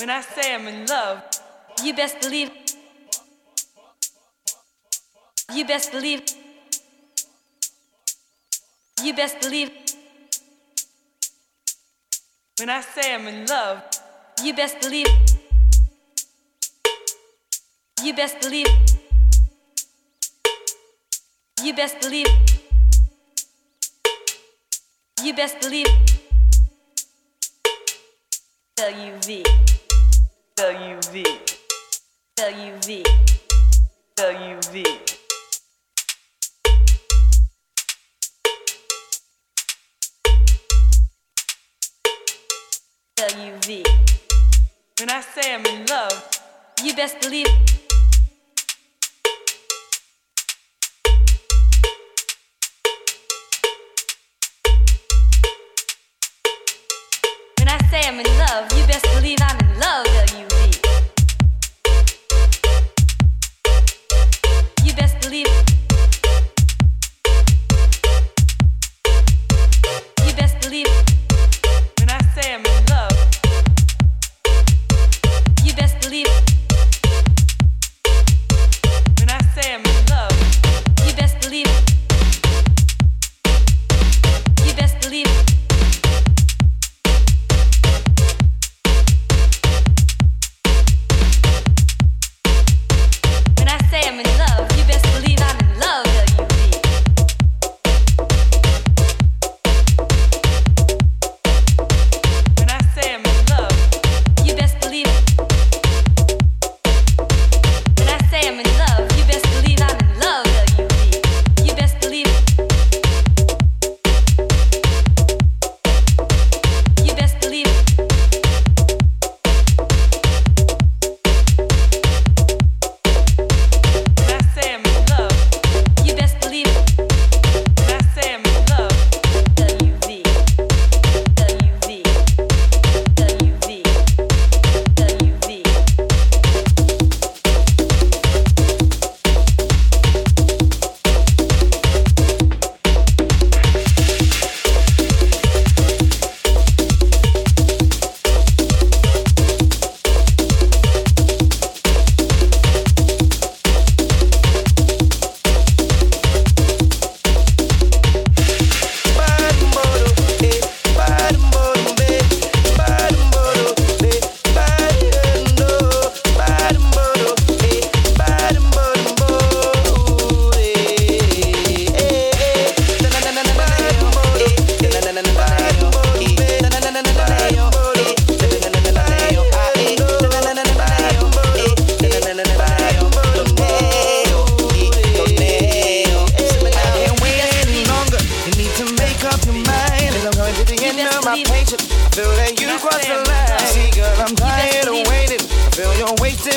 When I say I'm in love, you best believe. You best believe. You best believe. When I say I'm in love, you best believe. You best believe. You best believe. You best believe. LUV. WV When I say I'm in love, you best believe. When I say I'm in love, you best believe I'm in love.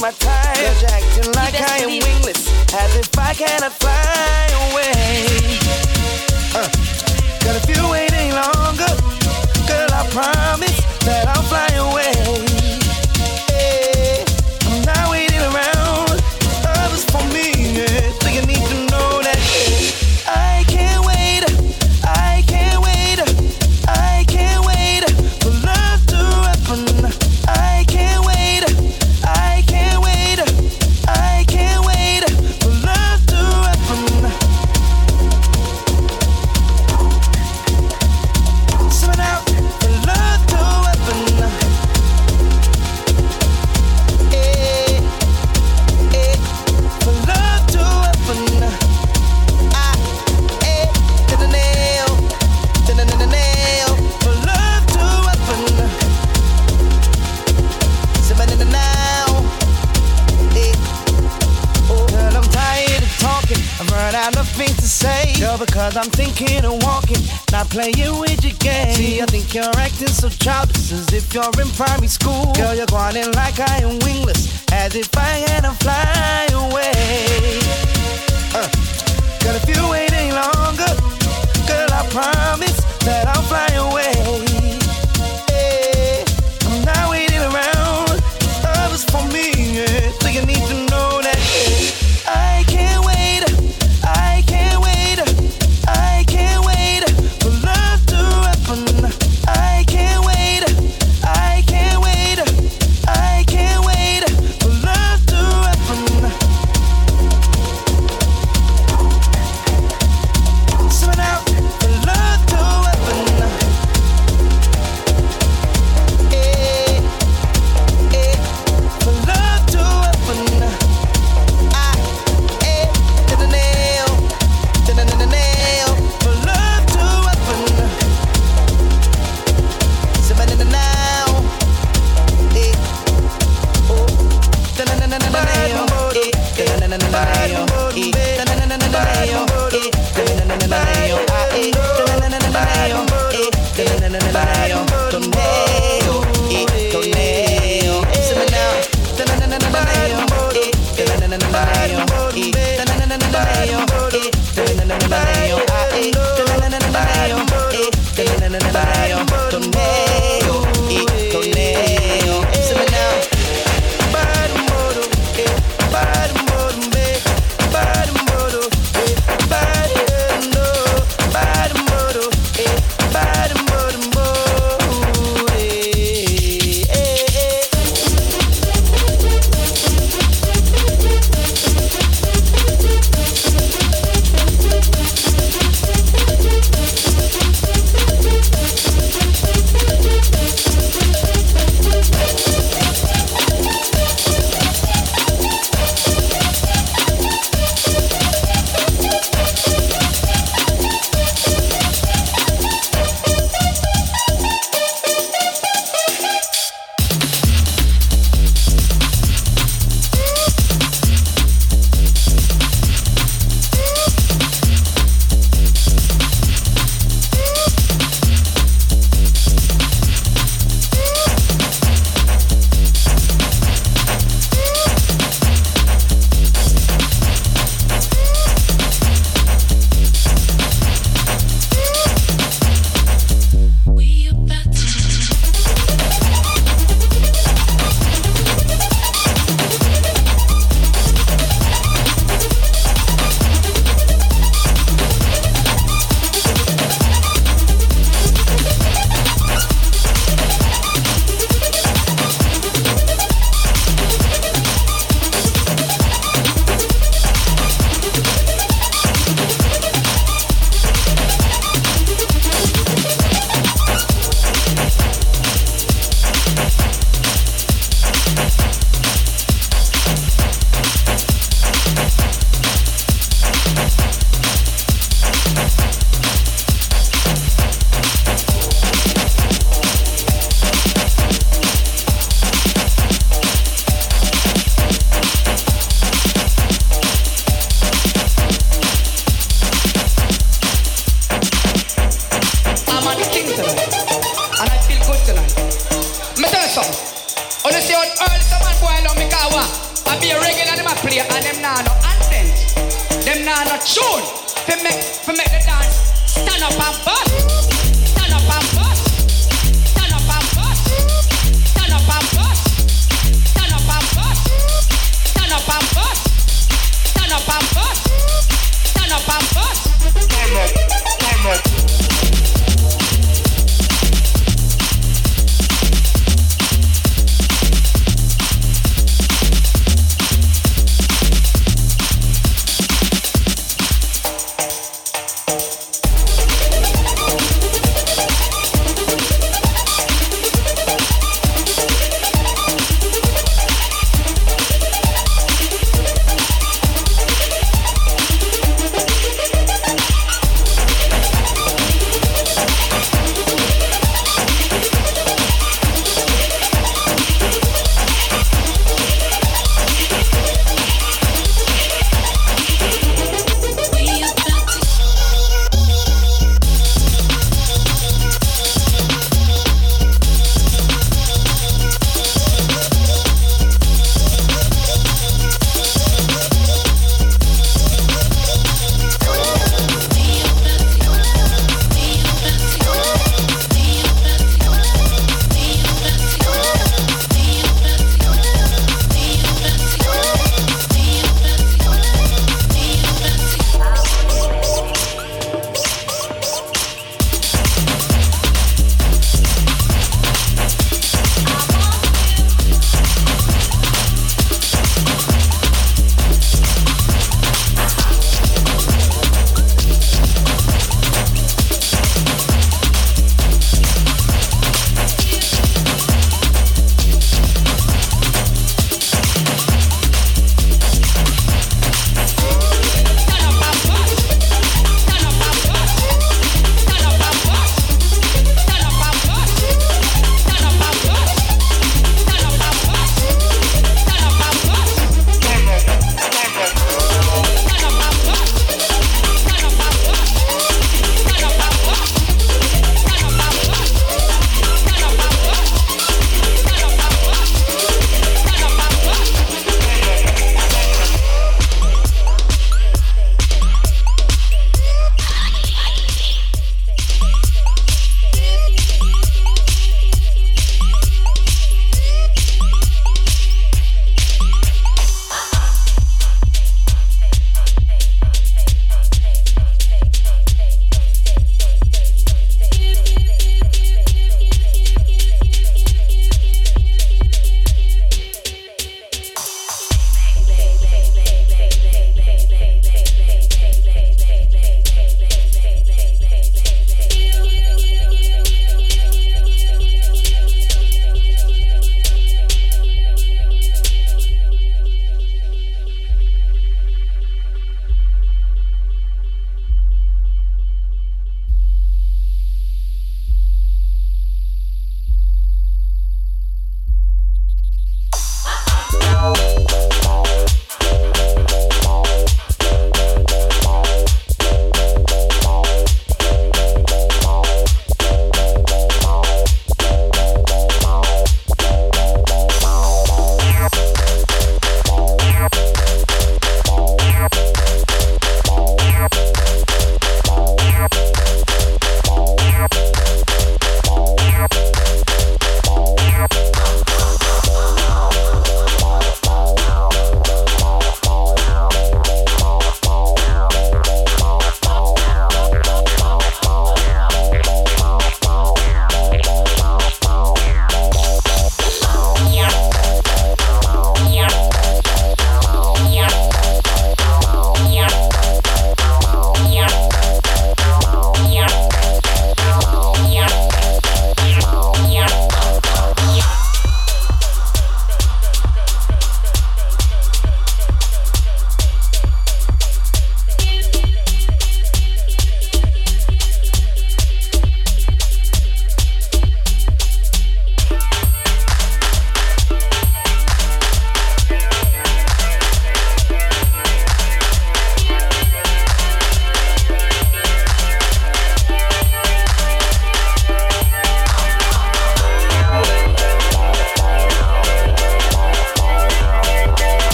my time. Cause you're acting like I am wingless, as if I cannot fly away. Uh, got a few waiting longer, girl, I promise that I'll fly away. you're in primary school. Girl, you're grinding like I am wingless, as if I had to fly away. Uh, girl, if you wait any longer, girl, I promise that I'll fly away.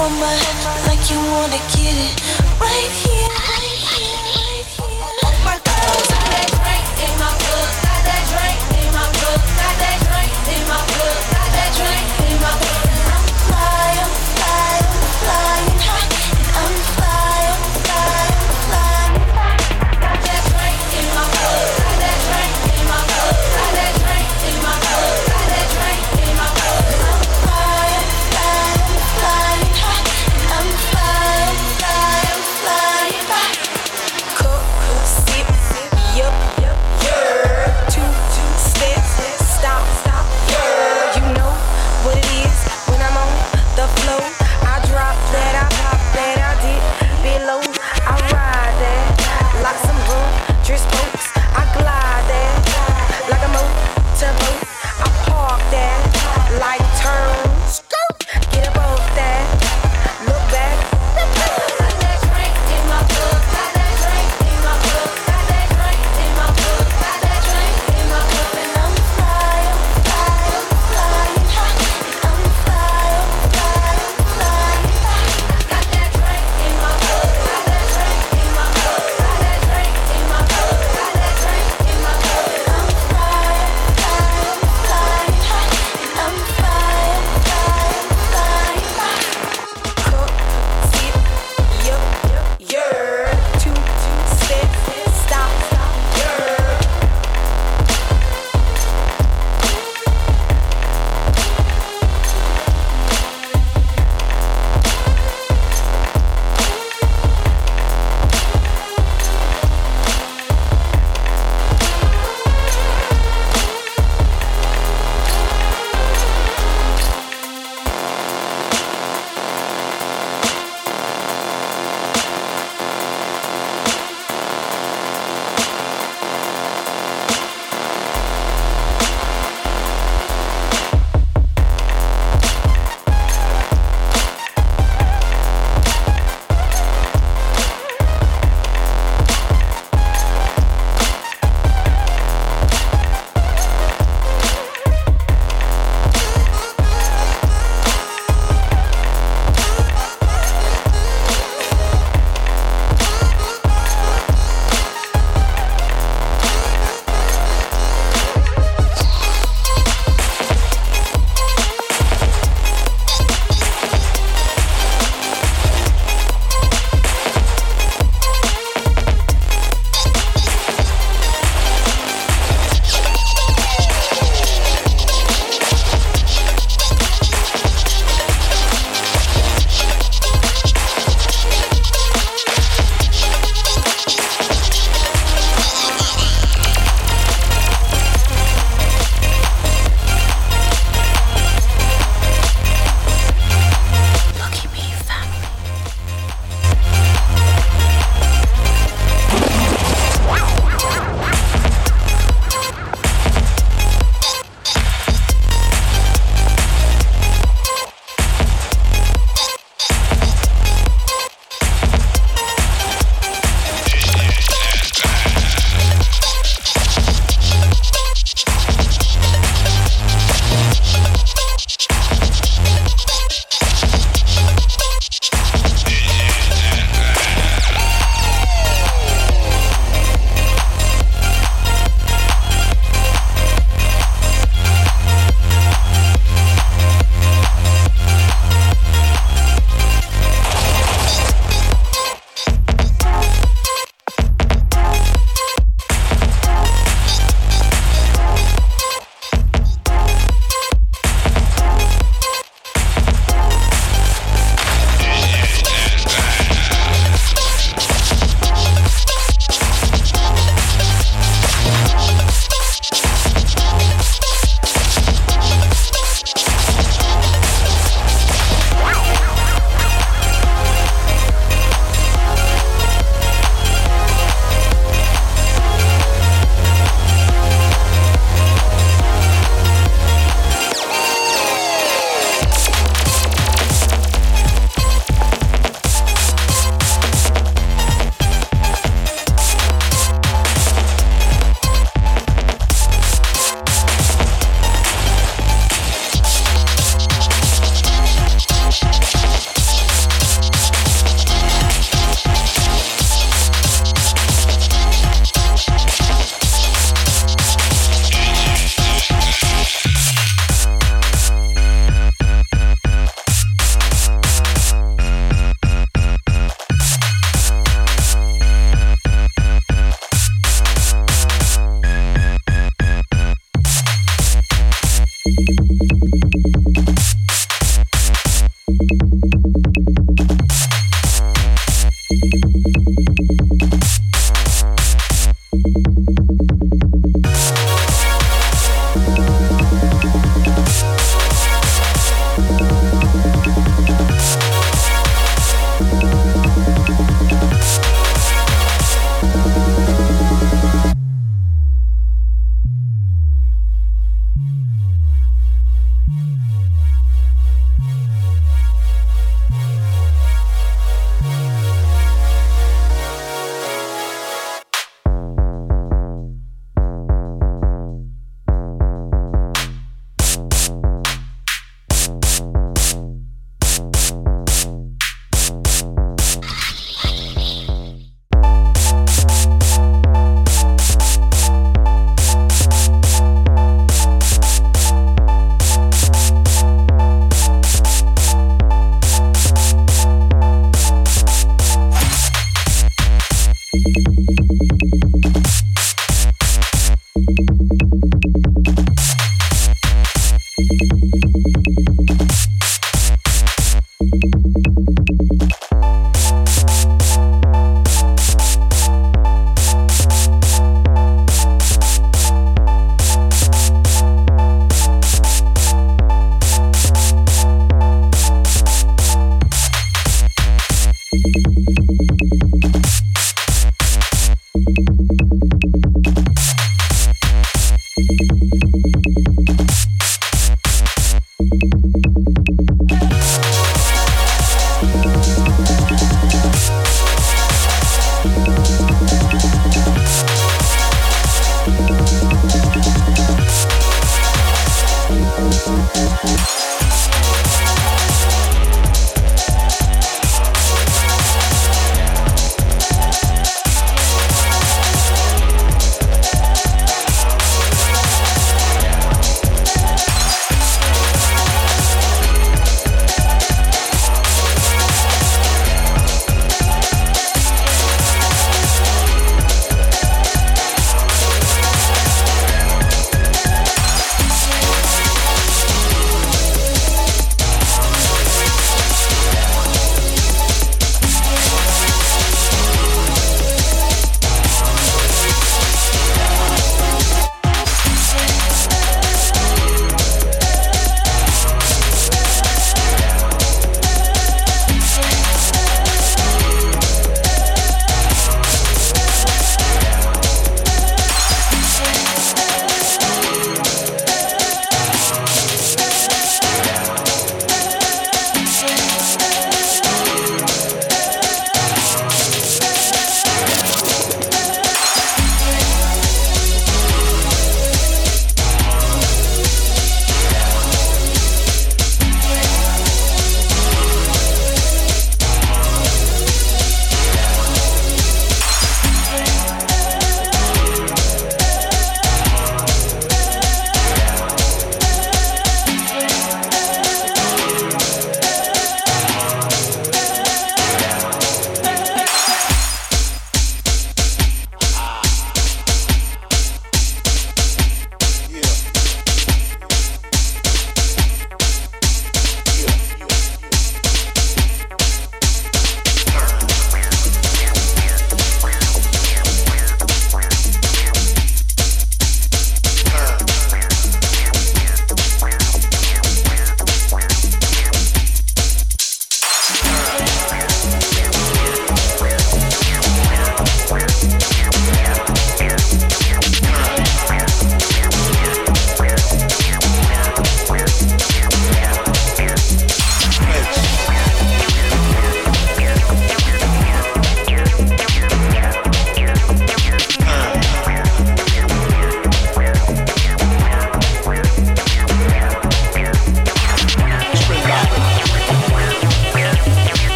On my like you wanna get it right here.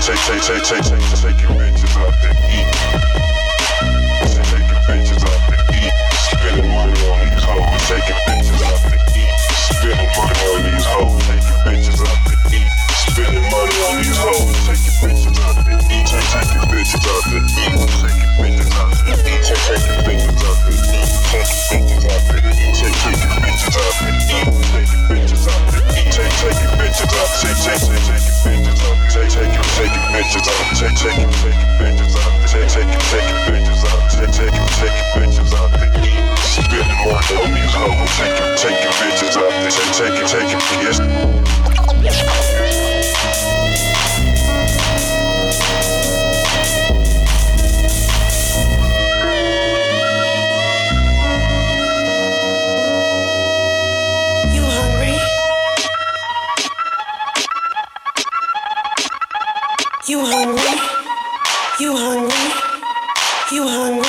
Take, take, take, take, take, take, take, take, taking bitches out bitches up, take take take bitches up, take take take bitches up, take take take bitches up. Spit more on these hoes, take take bitches take take take yes. You hungry? You hungry?